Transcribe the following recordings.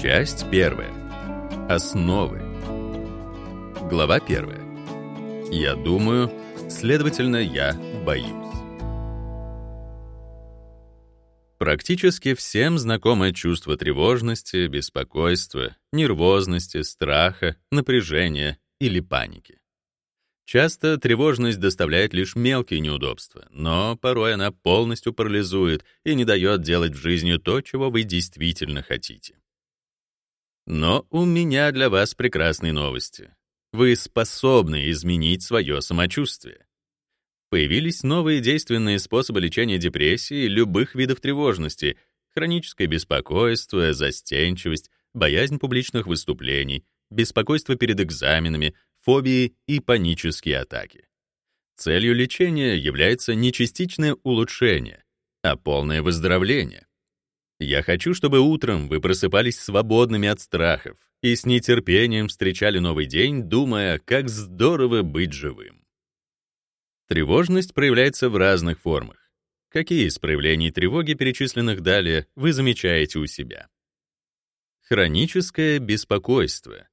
Часть первая. Основы. Глава первая. Я думаю, следовательно, я боюсь. Практически всем знакомо чувство тревожности, беспокойства, нервозности, страха, напряжения или паники. Часто тревожность доставляет лишь мелкие неудобства, но порой она полностью парализует и не дает делать в жизни то, чего вы действительно хотите. Но у меня для вас прекрасные новости. Вы способны изменить свое самочувствие. Появились новые действенные способы лечения депрессии любых видов тревожности, хроническое беспокойство, застенчивость, боязнь публичных выступлений, беспокойство перед экзаменами, фобии и панические атаки. Целью лечения является не частичное улучшение, а полное выздоровление. Я хочу, чтобы утром вы просыпались свободными от страхов и с нетерпением встречали новый день, думая, как здорово быть живым. Тревожность проявляется в разных формах. Какие из проявлений тревоги, перечисленных далее, вы замечаете у себя? Хроническое беспокойство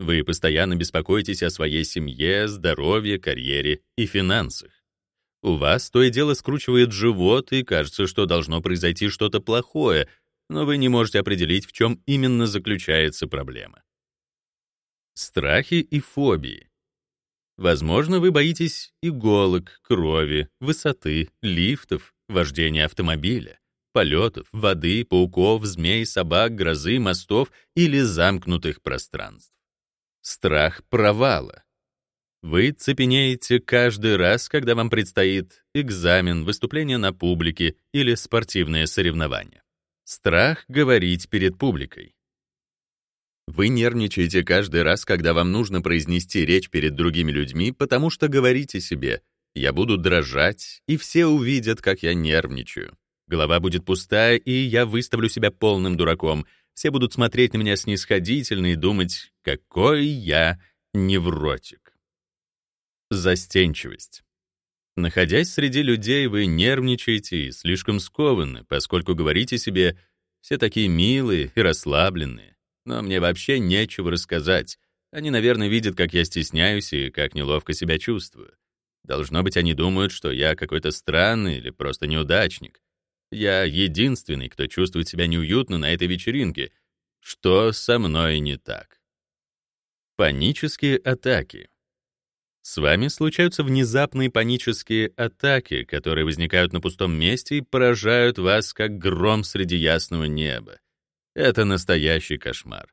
вы постоянно беспокоитесь о своей семье, здоровье, карьере и финансах. У вас то и дело скручивает живот, и кажется, что должно произойти что-то плохое, но вы не можете определить, в чем именно заключается проблема. Страхи и фобии. Возможно, вы боитесь иголок, крови, высоты, лифтов, вождения автомобиля, полетов, воды, пауков, змей, собак, грозы, мостов или замкнутых пространств. Страх провала. Вы цепенеете каждый раз, когда вам предстоит экзамен, выступление на публике или спортивное соревнование. Страх говорить перед публикой. Вы нервничаете каждый раз, когда вам нужно произнести речь перед другими людьми, потому что говорите себе «я буду дрожать, и все увидят, как я нервничаю». Голова будет пустая, и я выставлю себя полным дураком — все будут смотреть на меня снисходительно и думать, какой я невротик. Застенчивость. Находясь среди людей, вы нервничаете и слишком скованы, поскольку говорите себе «все такие милые и расслабленные, но мне вообще нечего рассказать. Они, наверное, видят, как я стесняюсь и как неловко себя чувствую. Должно быть, они думают, что я какой-то странный или просто неудачник. Я единственный, кто чувствует себя неуютно на этой вечеринке. Что со мной не так? Панические атаки. С вами случаются внезапные панические атаки, которые возникают на пустом месте и поражают вас, как гром среди ясного неба. Это настоящий кошмар.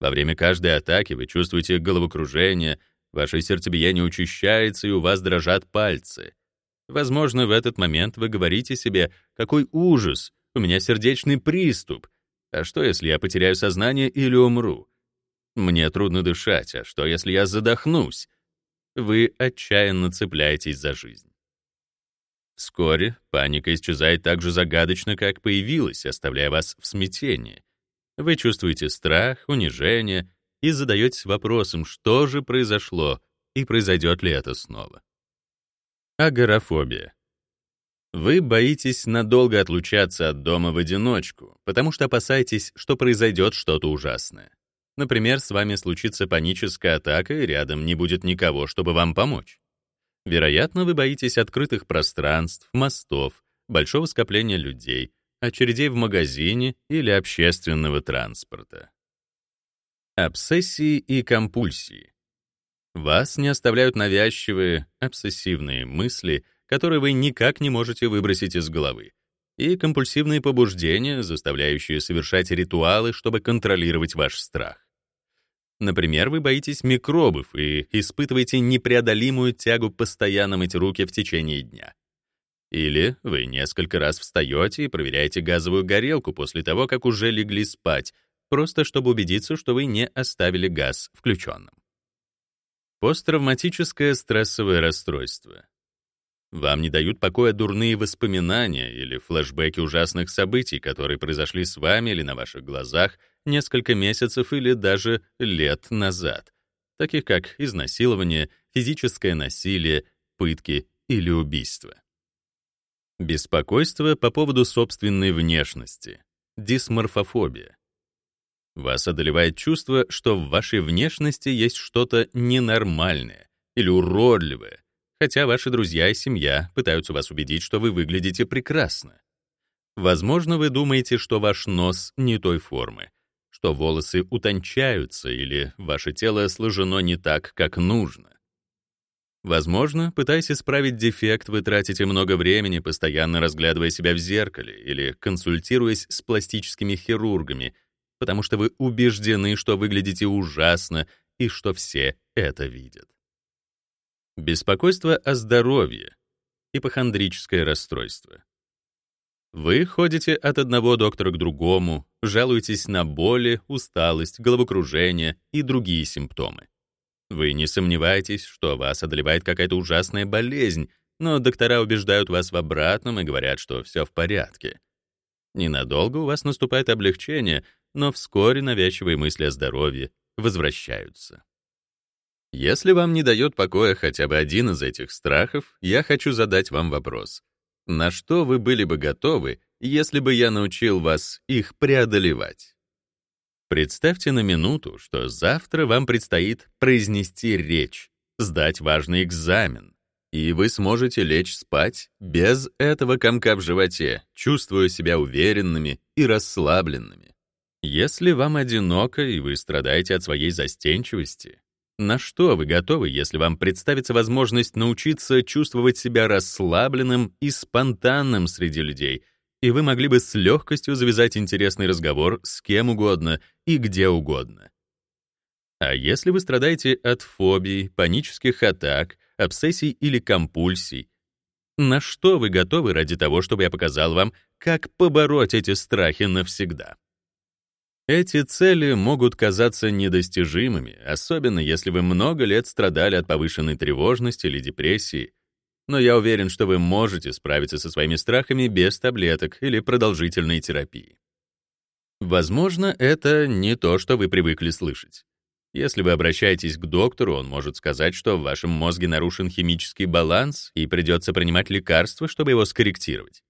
Во время каждой атаки вы чувствуете головокружение, ваше сердцебиение учащается, и у вас дрожат пальцы. Возможно, в этот момент вы говорите себе, какой ужас, у меня сердечный приступ. А что, если я потеряю сознание или умру? Мне трудно дышать, а что, если я задохнусь? Вы отчаянно цепляетесь за жизнь. Вскоре паника исчезает так же загадочно, как появилась, оставляя вас в смятении. Вы чувствуете страх, унижение и задаетесь вопросом, что же произошло и произойдет ли это снова. Агорафобия. Вы боитесь надолго отлучаться от дома в одиночку, потому что опасаетесь, что произойдет что-то ужасное. Например, с вами случится паническая атака, и рядом не будет никого, чтобы вам помочь. Вероятно, вы боитесь открытых пространств, мостов, большого скопления людей, очередей в магазине или общественного транспорта. Обсессии и компульсии. Вас не оставляют навязчивые, обсессивные мысли, которые вы никак не можете выбросить из головы, и компульсивные побуждения, заставляющие совершать ритуалы, чтобы контролировать ваш страх. Например, вы боитесь микробов и испытываете непреодолимую тягу постоянно мыть руки в течение дня. Или вы несколько раз встаете и проверяете газовую горелку после того, как уже легли спать, просто чтобы убедиться, что вы не оставили газ включенным. Посттравматическое стрессовое расстройство. Вам не дают покоя дурные воспоминания или флешбеки ужасных событий, которые произошли с вами или на ваших глазах несколько месяцев или даже лет назад, таких как изнасилование, физическое насилие, пытки или убийство. Беспокойство по поводу собственной внешности, дисморфофобия. Вас одолевает чувство, что в вашей внешности есть что-то ненормальное или уродливое, хотя ваши друзья и семья пытаются вас убедить, что вы выглядите прекрасно. Возможно, вы думаете, что ваш нос не той формы, что волосы утончаются или ваше тело сложено не так, как нужно. Возможно, пытаясь исправить дефект, вы тратите много времени, постоянно разглядывая себя в зеркале или консультируясь с пластическими хирургами, потому что вы убеждены, что выглядите ужасно и что все это видят. Беспокойство о здоровье, ипохондрическое расстройство. Вы ходите от одного доктора к другому, жалуетесь на боли, усталость, головокружение и другие симптомы. Вы не сомневаетесь, что вас одолевает какая-то ужасная болезнь, но доктора убеждают вас в обратном и говорят, что все в порядке. Ненадолго у вас наступает облегчение, но вскоре навязчивые мысли о здоровье возвращаются. Если вам не дает покоя хотя бы один из этих страхов, я хочу задать вам вопрос. На что вы были бы готовы, если бы я научил вас их преодолевать? Представьте на минуту, что завтра вам предстоит произнести речь, сдать важный экзамен, и вы сможете лечь спать без этого комка в животе, чувствуя себя уверенными и расслабленными. Если вам одиноко и вы страдаете от своей застенчивости, на что вы готовы, если вам представится возможность научиться чувствовать себя расслабленным и спонтанным среди людей — и вы могли бы с легкостью завязать интересный разговор с кем угодно и где угодно. А если вы страдаете от фобий, панических атак, обсессий или компульсий, на что вы готовы ради того, чтобы я показал вам, как побороть эти страхи навсегда? Эти цели могут казаться недостижимыми, особенно если вы много лет страдали от повышенной тревожности или депрессии, но я уверен, что вы можете справиться со своими страхами без таблеток или продолжительной терапии. Возможно, это не то, что вы привыкли слышать. Если вы обращаетесь к доктору, он может сказать, что в вашем мозге нарушен химический баланс и придется принимать лекарства, чтобы его скорректировать.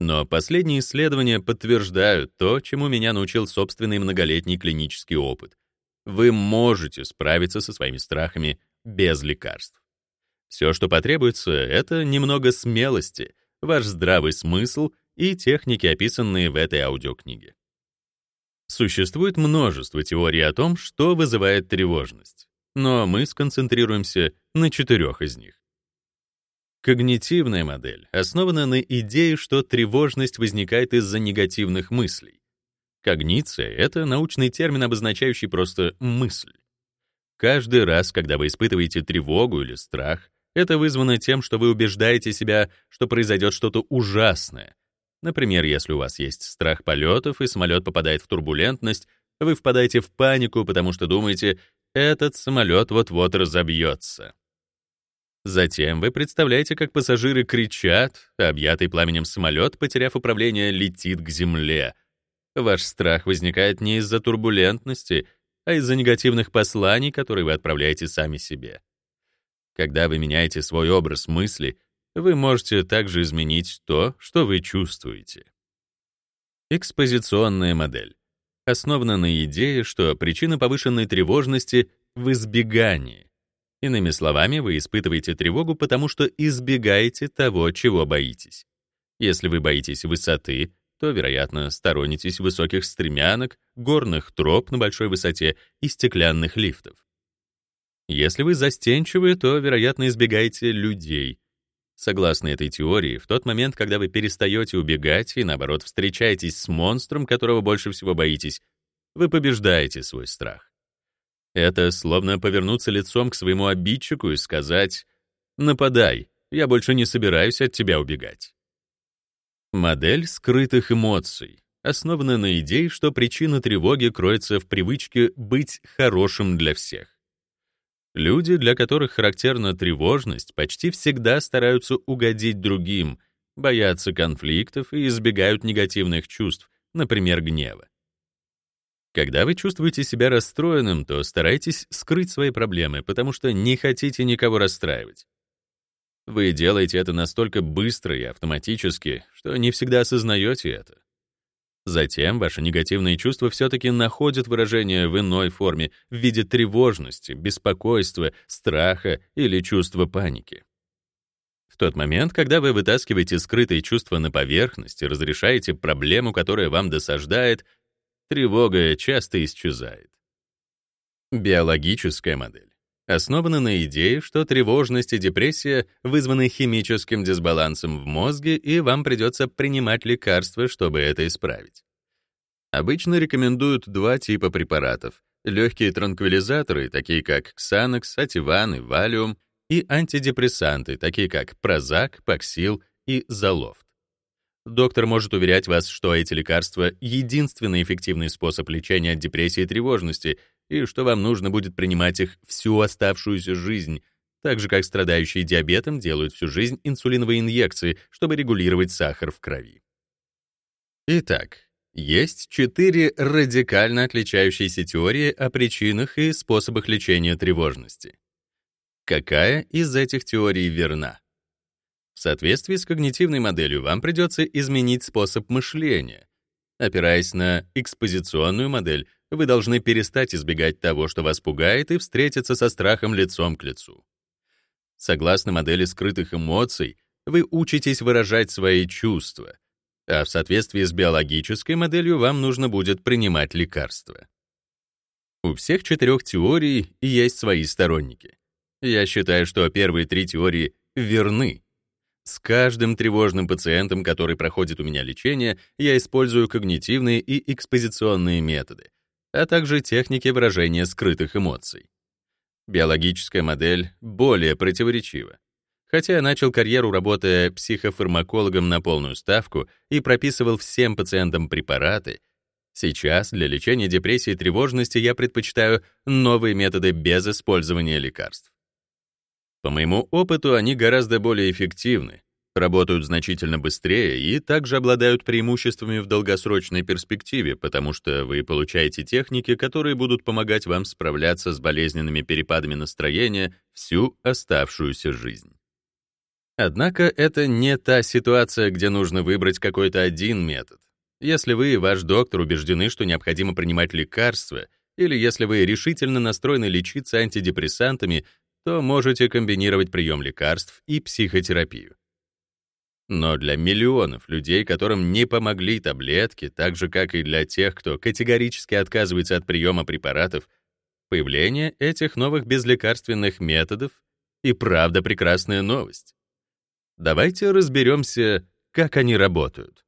Но последние исследования подтверждают то, чему меня научил собственный многолетний клинический опыт. Вы можете справиться со своими страхами без лекарств. Все, что потребуется, это немного смелости, ваш здравый смысл и техники, описанные в этой аудиокниге. Существует множество теорий о том, что вызывает тревожность, но мы сконцентрируемся на четырех из них. Когнитивная модель основана на идее, что тревожность возникает из-за негативных мыслей. Когниция — это научный термин, обозначающий просто мысль. Каждый раз, когда вы испытываете тревогу или страх, это вызвано тем, что вы убеждаете себя, что произойдет что-то ужасное. Например, если у вас есть страх полетов и самолет попадает в турбулентность, вы впадаете в панику, потому что думаете, этот самолет вот-вот разобьется. Затем вы представляете, как пассажиры кричат, а объятый пламенем самолет, потеряв управление, летит к земле. Ваш страх возникает не из-за турбулентности, а из-за негативных посланий, которые вы отправляете сами себе. Когда вы меняете свой образ мысли, вы можете также изменить то, что вы чувствуете. Экспозиционная модель основана на идее, что причина повышенной тревожности в избегании. Иными словами, вы испытываете тревогу, потому что избегаете того, чего боитесь. Если вы боитесь высоты, то, вероятно, сторонитесь высоких стремянок, горных троп на большой высоте и стеклянных лифтов. Если вы застенчивы, то, вероятно, избегаете людей. Согласно этой теории, в тот момент, когда вы перестаете убегать и, наоборот, встречаетесь с монстром, которого больше всего боитесь, вы побеждаете свой страх. Это словно повернуться лицом к своему обидчику и сказать «Нападай, я больше не собираюсь от тебя убегать». Модель скрытых эмоций основана на идее, что причина тревоги кроется в привычке быть хорошим для всех. Люди, для которых характерна тревожность, почти всегда стараются угодить другим, боятся конфликтов и избегают негативных чувств, например, гнева. Когда вы чувствуете себя расстроенным, то старайтесь скрыть свои проблемы, потому что не хотите никого расстраивать. Вы делаете это настолько быстро и автоматически, что не всегда осознаете это. Затем ваши негативные чувства все-таки находят выражение в иной форме в виде тревожности, беспокойства, страха или чувства паники. В тот момент, когда вы вытаскиваете скрытые чувства на поверхность и разрешаете проблему, которая вам досаждает, тревога часто исчезает. Биологическая модель основана на идее, что тревожность и депрессия вызваны химическим дисбалансом в мозге, и вам придется принимать лекарства, чтобы это исправить. Обычно рекомендуют два типа препаратов — легкие транквилизаторы, такие как Xanax, Ativan и Valium, и антидепрессанты, такие как Prozac, Paxil и Zoloft. Доктор может уверять вас, что эти лекарства — единственный эффективный способ лечения депрессии и тревожности, и что вам нужно будет принимать их всю оставшуюся жизнь, так же как страдающие диабетом делают всю жизнь инсулиновые инъекции, чтобы регулировать сахар в крови. Итак, есть четыре радикально отличающиеся теории о причинах и способах лечения тревожности. Какая из этих теорий верна? В соответствии с когнитивной моделью вам придется изменить способ мышления. Опираясь на экспозиционную модель, вы должны перестать избегать того, что вас пугает, и встретиться со страхом лицом к лицу. Согласно модели скрытых эмоций, вы учитесь выражать свои чувства, а в соответствии с биологической моделью вам нужно будет принимать лекарства. У всех четырех теорий есть свои сторонники. Я считаю, что первые три теории верны. С каждым тревожным пациентом, который проходит у меня лечение, я использую когнитивные и экспозиционные методы, а также техники выражения скрытых эмоций. Биологическая модель более противоречива. Хотя я начал карьеру, работая психофармакологом на полную ставку и прописывал всем пациентам препараты, сейчас для лечения депрессии и тревожности я предпочитаю новые методы без использования лекарств. По моему опыту, они гораздо более эффективны, работают значительно быстрее и также обладают преимуществами в долгосрочной перспективе, потому что вы получаете техники, которые будут помогать вам справляться с болезненными перепадами настроения всю оставшуюся жизнь. Однако это не та ситуация, где нужно выбрать какой-то один метод. Если вы и ваш доктор убеждены, что необходимо принимать лекарства, или если вы решительно настроены лечиться антидепрессантами, то можете комбинировать прием лекарств и психотерапию. Но для миллионов людей, которым не помогли таблетки, так же, как и для тех, кто категорически отказывается от приема препаратов, появление этих новых безлекарственных методов и правда прекрасная новость. Давайте разберемся, как они работают.